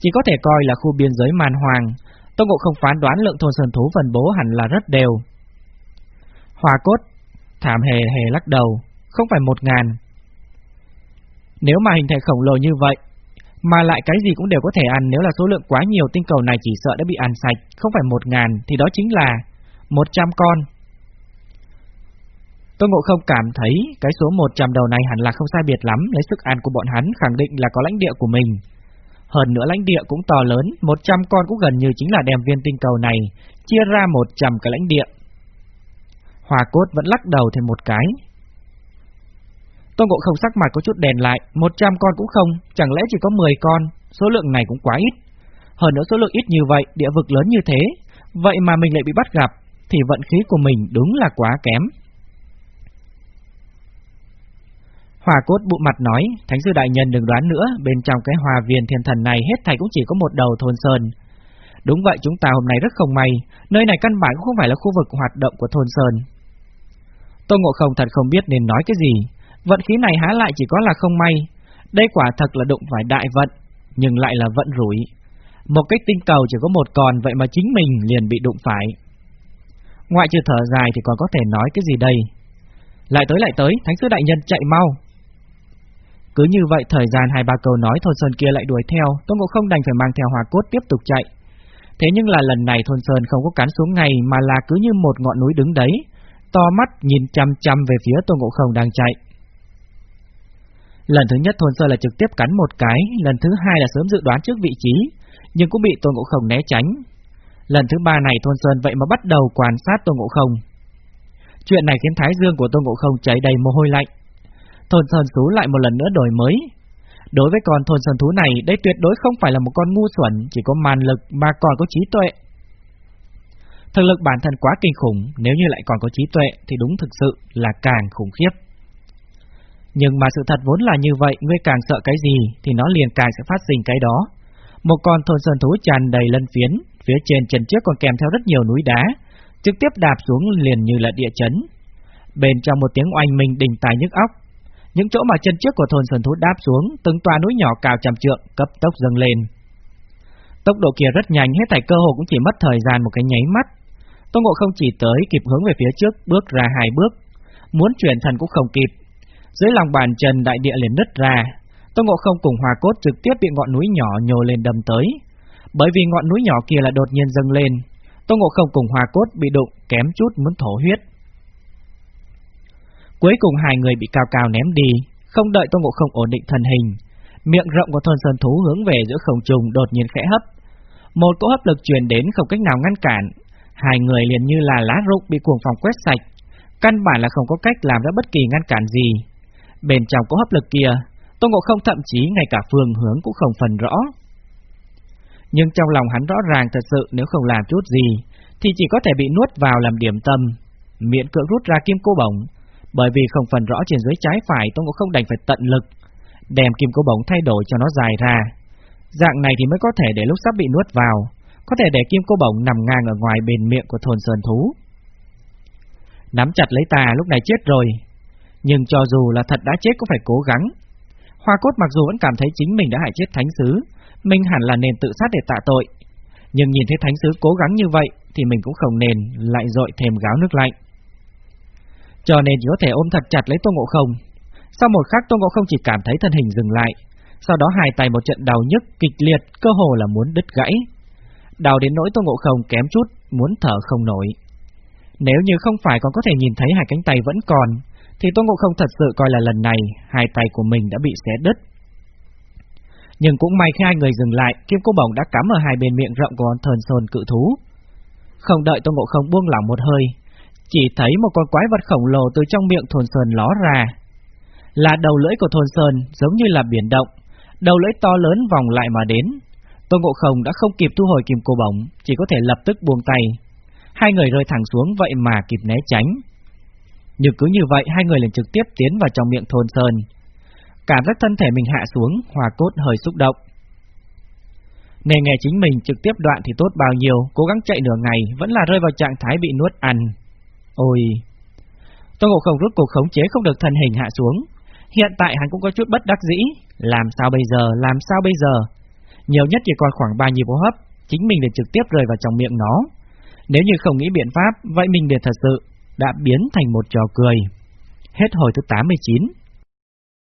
chỉ có thể coi là khu biên giới man hoàng. Tô Ngộ không phán đoán lượng thôn sơn thú phân bố hẳn là rất đều. Hòa Cốt, thảm hề hề lắc đầu, không phải một ngàn. Nếu mà hình thể khổng lồ như vậy, mà lại cái gì cũng đều có thể ăn nếu là số lượng quá nhiều tinh cầu này chỉ sợ đã bị ăn sạch, không phải một ngàn thì đó chính là một trăm con. Tôn Ngộ Không cảm thấy cái số 100 đầu này hẳn là không sai biệt lắm, lấy sức ăn của bọn hắn khẳng định là có lãnh địa của mình. Hơn nữa lãnh địa cũng to lớn, 100 con cũng gần như chính là đem viên tinh cầu này, chia ra 100 cái lãnh địa. Hòa cốt vẫn lắc đầu thêm một cái. Tôn Ngộ Không sắc mặt có chút đèn lại, 100 con cũng không, chẳng lẽ chỉ có 10 con, số lượng này cũng quá ít. Hơn nữa số lượng ít như vậy, địa vực lớn như thế, vậy mà mình lại bị bắt gặp, thì vận khí của mình đúng là quá kém. Hòa cốt bụ mặt nói, Thánh sư đại nhân đừng đoán nữa, bên trong cái hòa viên thiên thần này hết thảy cũng chỉ có một đầu thôn sơn. Đúng vậy chúng ta hôm nay rất không may, nơi này căn bản cũng không phải là khu vực hoạt động của thôn sơn. Tô Ngộ Không thật không biết nên nói cái gì, vận khí này há lại chỉ có là không may, Đây quả thật là đụng phải đại vận, nhưng lại là vận rủi. Một cái tinh cầu chỉ có một con vậy mà chính mình liền bị đụng phải. Ngoại trừ thở dài thì còn có thể nói cái gì đây? Lại tới lại tới, thánh sư đại nhân chạy mau. Cứ như vậy thời gian hai ba câu nói thôn sơn kia lại đuổi theo, Tôn Ngộ không đành phải mang theo hòa cốt tiếp tục chạy. Thế nhưng là lần này thôn sơn không có cắn xuống ngay mà là cứ như một ngọn núi đứng đấy, to mắt nhìn chăm chăm về phía Tôn Ngộ không đang chạy. Lần thứ nhất thôn sơn là trực tiếp cắn một cái, lần thứ hai là sớm dự đoán trước vị trí, nhưng cũng bị Tôn Ngộ không né tránh. Lần thứ ba này thôn sơn vậy mà bắt đầu quan sát Tôn Ngộ không. Chuyện này khiến thái dương của Tôn Ngộ không cháy đầy mồ hôi lạnh. Thôn sơn thú lại một lần nữa đổi mới. Đối với con thôn sơn thú này, đây tuyệt đối không phải là một con ngu xuẩn, chỉ có màn lực mà còn có trí tuệ. Thực lực bản thân quá kinh khủng, nếu như lại còn có trí tuệ thì đúng thực sự là càng khủng khiếp. Nhưng mà sự thật vốn là như vậy, ngươi càng sợ cái gì thì nó liền càng sẽ phát sinh cái đó. Một con thôn sơn thú tràn đầy lân phiến, phía trên chân trước còn kèm theo rất nhiều núi đá, trực tiếp đạp xuống liền như là địa chấn. Bên trong một tiếng oanh minh đình tài nhức óc, những chỗ mà chân trước của thôn sơn thú đáp xuống, từng tòa núi nhỏ cao trăm trượng cấp tốc dâng lên. Tốc độ kia rất nhanh, hết thảy cơ hồ cũng chỉ mất thời gian một cái nháy mắt. Tô Ngộ không chỉ tới kịp hướng về phía trước, bước ra hai bước, muốn chuyển thần cũng không kịp. Dưới lòng bàn chân đại địa liền nứt ra, Tô Ngộ không cùng Hòa Cốt trực tiếp bị ngọn núi nhỏ nhô lên đâm tới. Bởi vì ngọn núi nhỏ kia là đột nhiên dâng lên, Tô Ngộ không cùng Hòa Cốt bị đụng kém chút muốn thổ huyết. Cuối cùng hai người bị cao cao ném đi, không đợi Tô Ngộ không ổn định thân hình, miệng rộng của thôn sơn thú hướng về giữa không trung đột nhiên khẽ hấp. Một cỗ hấp lực truyền đến không cách nào ngăn cản, hai người liền như là lá rụng bị cuồng phòng quét sạch, căn bản là không có cách làm ra bất kỳ ngăn cản gì. Bên trong cỗ hấp lực kia, Tô Ngộ không thậm chí ngay cả phương hướng cũng không phần rõ. Nhưng trong lòng hắn rõ ràng thật sự nếu không làm chút gì, thì chỉ có thể bị nuốt vào làm điểm tâm, miệng cưỡng rút ra kim cô bổng, bởi vì không phần rõ trên dưới trái phải tôi Ngộ không đành phải tận lực, đem kim cô bổng thay đổi cho nó dài ra. Dạng này thì mới có thể để lúc sắp bị nuốt vào, có thể để kim cô bổng nằm ngang ở ngoài bên miệng của thôn sơn thú. Nắm chặt lấy tà lúc này chết rồi, nhưng cho dù là thật đã chết cũng phải cố gắng. Hoa cốt mặc dù vẫn cảm thấy chính mình đã hại chết thánh sứ, mình hẳn là nên tự sát để tạ tội. Nhưng nhìn thấy thánh sứ cố gắng như vậy thì mình cũng không nên lại dội thêm gáo nước lạnh. Cho nên chỉ có thể ôm thật chặt lấy Tô Ngộ Không. Sau một khắc Tô Ngộ Không chỉ cảm thấy thân hình dừng lại, sau đó hai tay một trận đau nhức kịch liệt, cơ hồ là muốn đứt gãy. Đau đến nỗi Tô Ngộ Không kém chút, muốn thở không nổi. Nếu như không phải còn có thể nhìn thấy hai cánh tay vẫn còn, thì Tô Ngộ Không thật sự coi là lần này hai tay của mình đã bị xé đứt. Nhưng cũng may khi hai người dừng lại, kim cô bổng đã cắm ở hai bên miệng rộng của con thần sồn cự thú. Không đợi Tô Ngộ Không buông lỏng một hơi, chỉ thấy một con quái vật khổng lồ từ trong miệng thôn sơn ló ra. Là đầu lưỡi của thôn sơn giống như là biển động, đầu lưỡi to lớn vòng lại mà đến. Tôn Ngộ Không đã không kịp thu hồi kim cô bổng, chỉ có thể lập tức buông tay. Hai người rơi thẳng xuống vậy mà kịp né tránh. Nhưng cứ như vậy hai người liền trực tiếp tiến vào trong miệng thôn sơn. Cảm giác thân thể mình hạ xuống, hòa cốt hơi xúc động. Nên nghe chính mình trực tiếp đoạn thì tốt bao nhiêu, cố gắng chạy nửa ngày vẫn là rơi vào trạng thái bị nuốt ăn. Ôi! Tô Ngộ Không rút cuộc khống chế không được thân hình hạ xuống. Hiện tại hắn cũng có chút bất đắc dĩ. Làm sao bây giờ, làm sao bây giờ? Nhiều nhất chỉ còn khoảng 3 nhịp hô hấp, chính mình để trực tiếp rơi vào trong miệng nó. Nếu như không nghĩ biện pháp, vậy mình để thật sự đã biến thành một trò cười. Hết hồi thứ 89